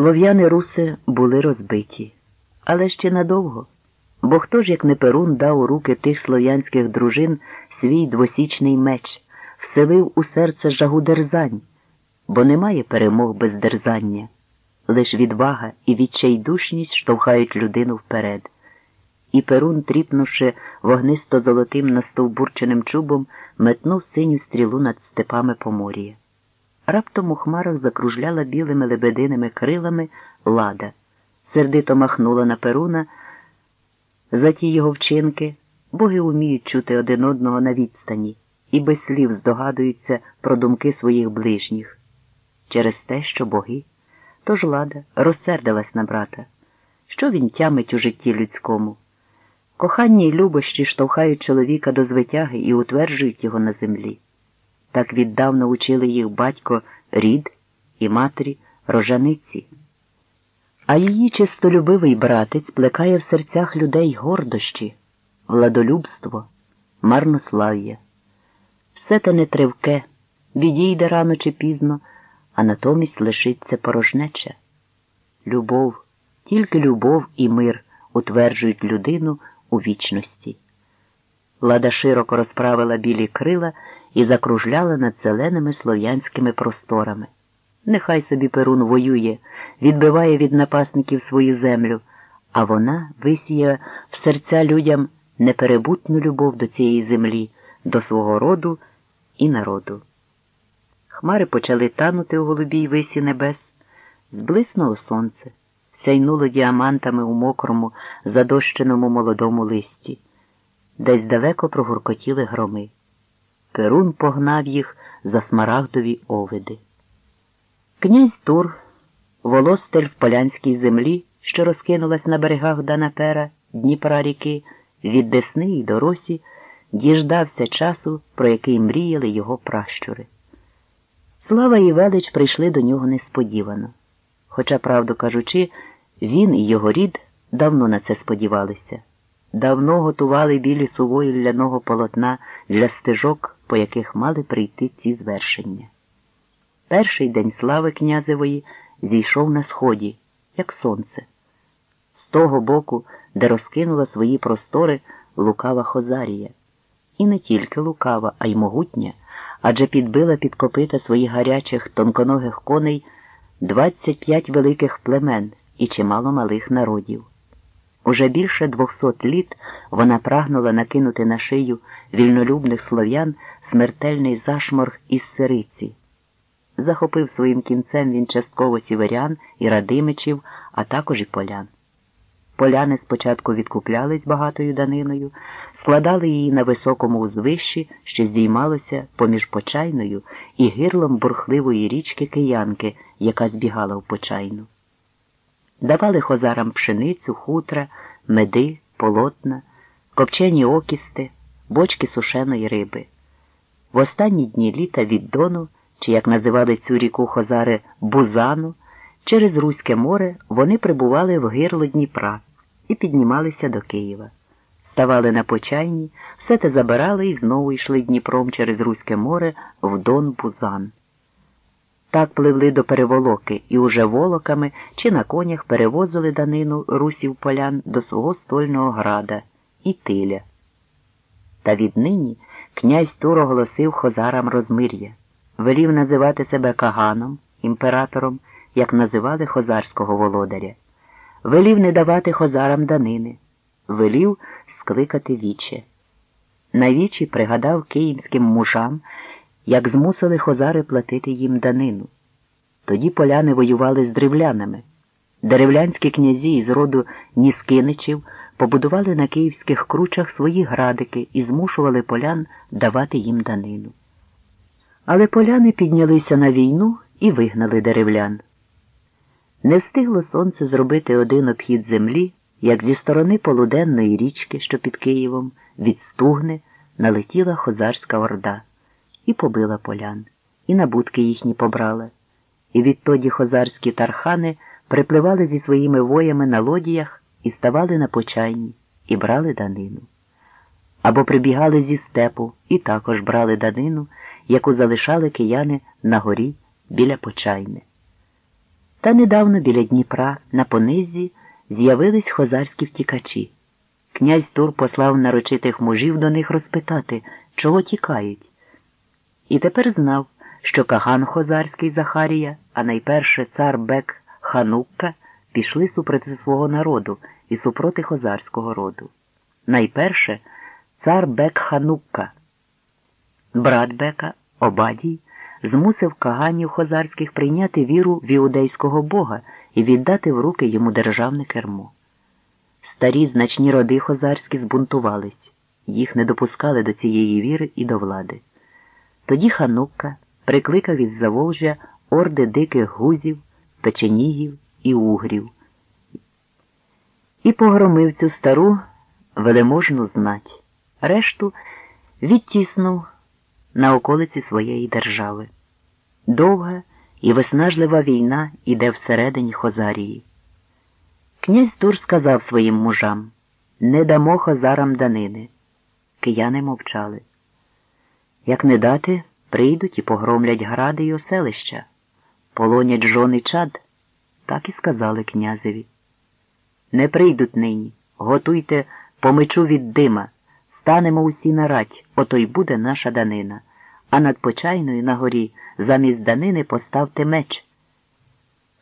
Слов'яни руси були розбиті, але ще надовго. Бо хто ж, як не Перун, дав у руки тих слов'янських дружин свій двосічний меч, вселив у серце жагу дерзань, бо немає перемог без дерзання, лиш відвага і відчайдушність штовхають людину вперед. І Перун, тріпнувши вогнисто золотим настовбурченим чубом, метнув синю стрілу над степами Помор'я. Раптом у хмарах закружляла білими лебединими крилами лада, сердито махнула на Перуна за ті його вчинки, боги уміють чути один одного на відстані і без слів здогадуються про думки своїх ближніх. Через те, що боги, тож лада розсердилась на брата. Що він тямить у житті людському? Кохання й любощі штовхають чоловіка до звитяги і утверджують його на землі. Так віддавна учили їх батько рід і матері рожаниці. А її чистолюбивий братець плекає в серцях людей гордощі, владолюбство, марнослав'я. Все те нетривке, відійде рано чи пізно, а натомість лишиться порожнеча. Любов, тільки любов і мир утверджують людину у вічності. Лада широко розправила білі крила і закружляла над зеленими слов'янськими просторами. Нехай собі Перун воює, відбиває від напасників свою землю, а вона висіє в серця людям неперебутну любов до цієї землі, до свого роду і народу. Хмари почали танути у голубій висі небес, зблиснуло сонце, сяйнуло діамантами у мокрому, задощеному молодому листі, десь далеко прогуркотіли громи. Перун погнав їх за смарагдові овиди. Князь Тур, волостель в полянській землі, що розкинулась на берегах Данапера, Дніпра ріки, від Десни й до Росі, діждався часу, про який мріяли його пращури. Слава і велич прийшли до нього несподівано. Хоча, правду кажучи, він і його рід давно на це сподівалися, давно готували білі сувої ляного полотна для стежок, по яких мали прийти ці звершення. Перший день слави князевої зійшов на сході, як сонце. З того боку, де розкинула свої простори лукава Хозарія. І не тільки лукава, а й могутня, адже підбила під копита своїх гарячих тонконогих коней 25 великих племен і чимало малих народів. Уже більше двохсот літ вона прагнула накинути на шию вільнолюбних слов'ян смертельний зашморг із сириці. Захопив своїм кінцем він частково сіверян і радимичів, а також і полян. Поляни спочатку відкуплялись багатою даниною, складали її на високому узвищі, що здіймалося поміж почайною і гирлом бурхливої річки киянки, яка збігала в почайну. Давали хозарам пшеницю, хутра, меди, полотна, копчені окісти, бочки сушеної риби. В останні дні літа від Дону, чи як називали цю ріку хозари Бузану, через Руське море вони прибували в гирло Дніпра і піднімалися до Києва. Ставали на почайні, все те забирали і знову йшли Дніпром через Руське море в Дон Бузан. Так пливли до переволоки і уже волоками чи на конях перевозили данину русів полян до свого стольного града і тиля. Та віднині князь Тур оголосив хозарам розмир'я, велів називати себе Каганом, імператором, як називали хозарського володаря, велів не давати хозарам данини, велів скликати віче. На вічі пригадав київським мужам, як змусили хозари платити їм данину. Тоді поляни воювали з древлянами. Деревлянські князі із роду Ніскиничів побудували на київських кручах свої градики і змушували полян давати їм данину. Але поляни піднялися на війну і вигнали деревлян. Не встигло сонце зробити один обхід землі, як зі сторони полуденної річки, що під Києвом, від стугни, налетіла хозарська орда і побила полян, і набутки їхні побрала. І відтоді хозарські тархани припливали зі своїми воями на лодіях і ставали на почайні, і брали данину. Або прибігали зі степу і також брали данину, яку залишали кияни на горі біля почайни. Та недавно біля Дніпра на понизі з'явились хозарські втікачі. Князь Тур послав нарочитих мужів до них розпитати, чого тікають. І тепер знав, що Каган Хозарський Захарія, а найперше цар Бек Ханукка пішли супроти свого народу і супроти хозарського роду. Найперше цар Бек Ханукка. Брат Бека, Обадій, змусив каганів хозарських прийняти віру в іудейського бога і віддати в руки йому державне кермо. Старі значні роди хозарські збунтувались, їх не допускали до цієї віри і до влади. Тоді Ханукка прикликав із Заволжя орди диких гузів, печенігів і угрів і погромив цю стару велеможну знать, решту відтіснув на околиці своєї держави. Довга і виснажлива війна іде всередині Хозарії. Князь Тур сказав своїм мужам не дамо хозарам данини. Кияни мовчали. Як не дати, прийдуть і погромлять гради й оселища, полонять жон і чад, так і сказали князеві. Не прийдуть нині, готуйте по мечу від дима, станемо усі на рать, ото й буде наша данина, а над почайною на горі замість данини поставте меч.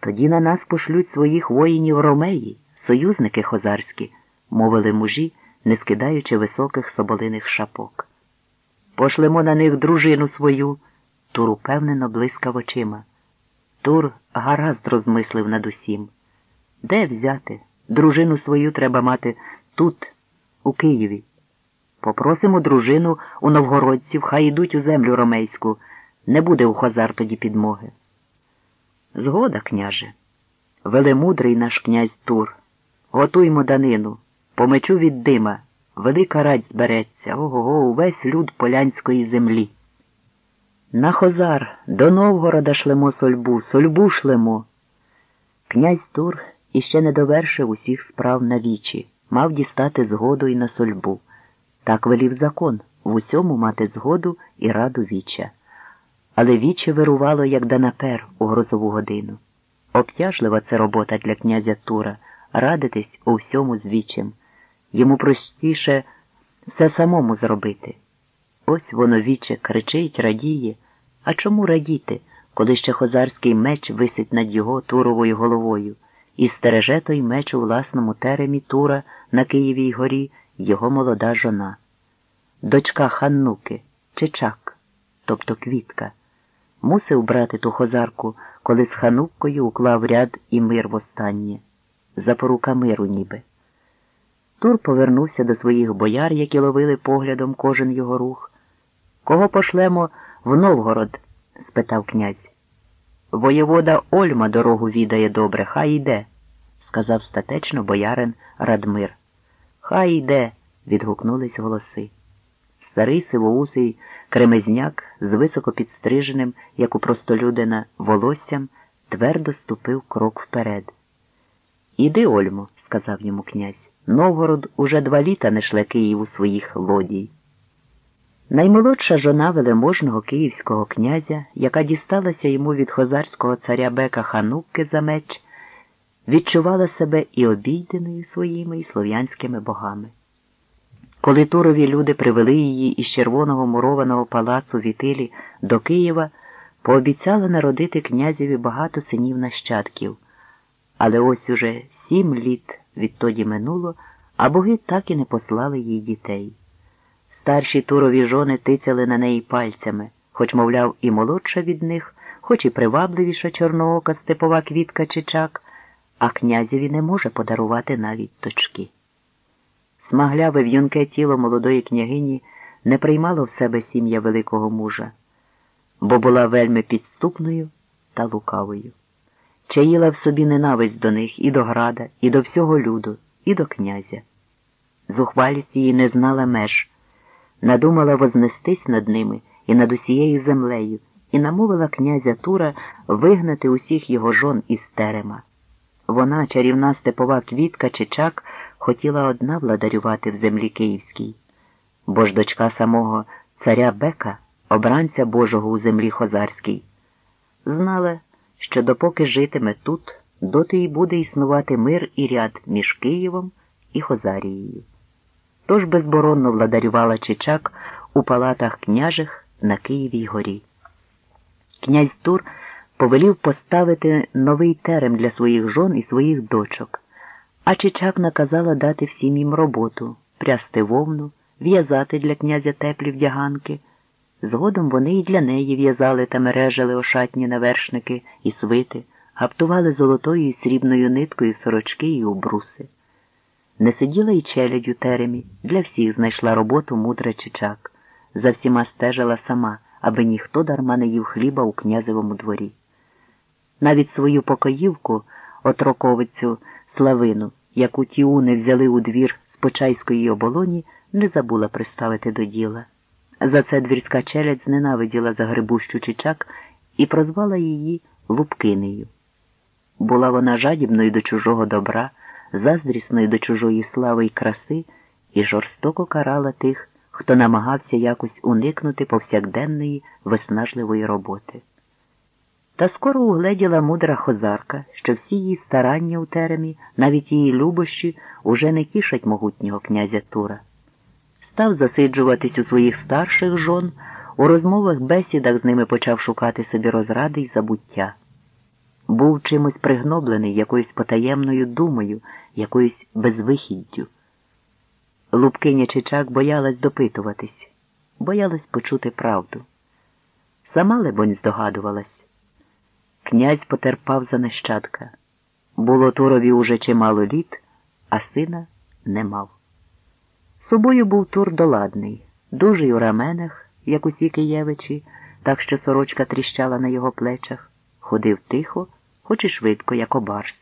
Тоді на нас пошлють своїх воїнів ромеї, союзники хозарські, мовили мужі, не скидаючи високих соболиних шапок. Пошлемо на них дружину свою, Тур упевнено блискав очима. Тур гаразд розмислив над усім. Де взяти? Дружину свою треба мати тут, у Києві. Попросимо дружину у новгородців, хай йдуть у землю ромейську, не буде у Хазар тоді підмоги. Згода, княже, велемудрий наш князь Тур. Готуймо данину, по мечу від дима, велика радь збереться, ого, го увесь люд полянської землі. На Хозар до Новгорода шлемо сольбу, сольбу шлемо. Князь Тур іще не довершив усіх справ на вічі, мав дістати згоду і на сольбу. Так велів закон в усьому мати згоду і раду віча. Але віче вирувало, як данапер у грозову годину. Обтяжлива це робота для князя Тура радитись у всьому з вічем. Йому простіше все самому зробити. Ось воно віче кричить, радіє. А чому радіти, коли ще хозарський меч висить над його туровою головою? і стереже той меч у власному теремі Тура на Києвій горі його молода жона, дочка Ханнуки, Чечак, тобто квітка, мусив брати ту хозарку, коли з Хануккою уклав ряд і мир востаннє, запорука миру ніби. Тур повернувся до своїх бояр, які ловили поглядом кожен його рух. Кого пошлемо в Новгород? спитав князь. Воєвода Ольма дорогу відає добре, хай йде, сказав статечно боярин Радмир. Хай йде, відгукнулись голоси. Старий сивоусий кремезняк з високо підстриженим, як у простолюдина, волоссям, твердо ступив крок вперед. Іди, Ольмо, сказав йому князь. Новгород уже два літа не шле Київ у своїх лодій. Наймолодша жона велеможного київського князя, яка дісталася йому від хозарського царя Бека Ханукки за меч, відчувала себе і обійденою своїми і слов'янськими богами. Коли турові люди привели її із червоного мурованого палацу Вітилі до Києва, пообіцяла народити князеві багато синів нащадків, але ось уже сім літ відтоді минуло, а боги так і не послали їй дітей. Старші турові жони тицяли на неї пальцями, хоч, мовляв, і молодша від них, хоч і привабливіша чорноока степова квітка чичак, а князеві не може подарувати навіть точки. Смагляве в'юнке тіло молодої княгині не приймало в себе сім'я великого мужа, бо була вельми підступною та лукавою. Чаїла в собі ненависть до них і до града, і до всього люду, і до князя. Зухвалість її не знала меж надумала вознестись над ними і над усією землею, і намовила князя Тура вигнати усіх його жон із терема. Вона, чарівна степова квітка Чичак, хотіла одна владарювати в землі київській, бо ж дочка самого царя Бека, обранця Божого у землі Хозарській, знала, що допоки житиме тут, доти й буде існувати мир і ряд між Києвом і Хозарією. Тож безборонно владарювала Чичак у палатах княжих на Києвій горі. Князь Тур повелів поставити новий терем для своїх жон і своїх дочок, а Чичак наказала дати всім їм роботу, прясти вовну, в'язати для князя теплі вдяганки. Згодом вони і для неї в'язали та мережили ошатні навершники і свити, гаптували золотою і срібною ниткою сорочки і обруси. Не сиділа й челядь у теремі, для всіх знайшла роботу мудра Чичак. За всіма стежила сама, аби ніхто дарма не їв хліба у князевому дворі. Навіть свою покоївку, отроковицю Славину, яку тіуни взяли у двір з Почайської оболоні, не забула приставити до діла. За це двірська челядь зненавиділа загребущу Чичак і прозвала її Лупкинею. Була вона жадібною до чужого добра, заздрісною до чужої слави й краси, і жорстоко карала тих, хто намагався якось уникнути повсякденної виснажливої роботи. Та скоро угледіла мудра хозарка, що всі її старання у теремі, навіть її любощі, уже не тішать могутнього князя Тура. Став засиджуватись у своїх старших жон, у розмовах бесідах з ними почав шукати собі розради й забуття. Був чимось пригноблений якоюсь потаємною думою, якоюсь безвихіддю. Лубкиня Чичак боялась допитуватись, боялась почути правду. Сама, лебонь, здогадувалась. Князь потерпав за нащадка. Було Турові уже чимало літ, а сина не мав. Собою був Тур доладний, дужий у раменах, як усі києвичі, так що сорочка тріщала на його плечах, ходив тихо, хоч і швидко, як обарс.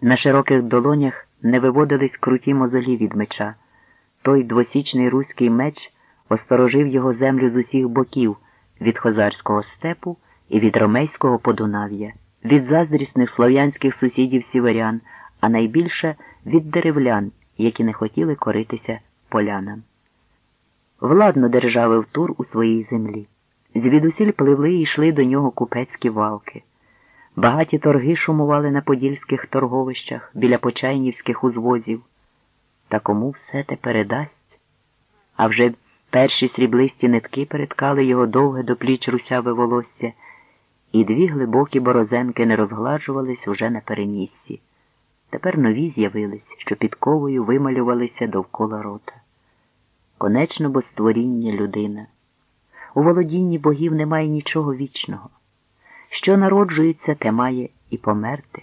На широких долонях не виводились круті мозолі від меча. Той двосічний руський меч осторожив його землю з усіх боків від хозарського степу і від ромейського подунав'я, від заздрісних слов'янських сусідів сіверян, а найбільше від деревлян, які не хотіли коритися полянам. Владно державив Тур у своїй землі. Звідусіль пливли і йшли до нього купецькі валки. Багаті торги шумували на подільських торговищах біля почайнівських узвозів. Та кому все те передасть? А вже перші сріблисті нитки переткали його довге до пліч русяве волосся, і дві глибокі борозенки не розгладжувались уже на перемісці. Тепер нові з'явились, що підковою вималювалися довкола рота. Конечно, бо створіння людина. У володінні богів немає нічого вічного. Що народжується, те має і померти.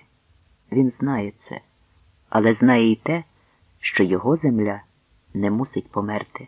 Він знає це, але знає і те, що його земля не мусить померти.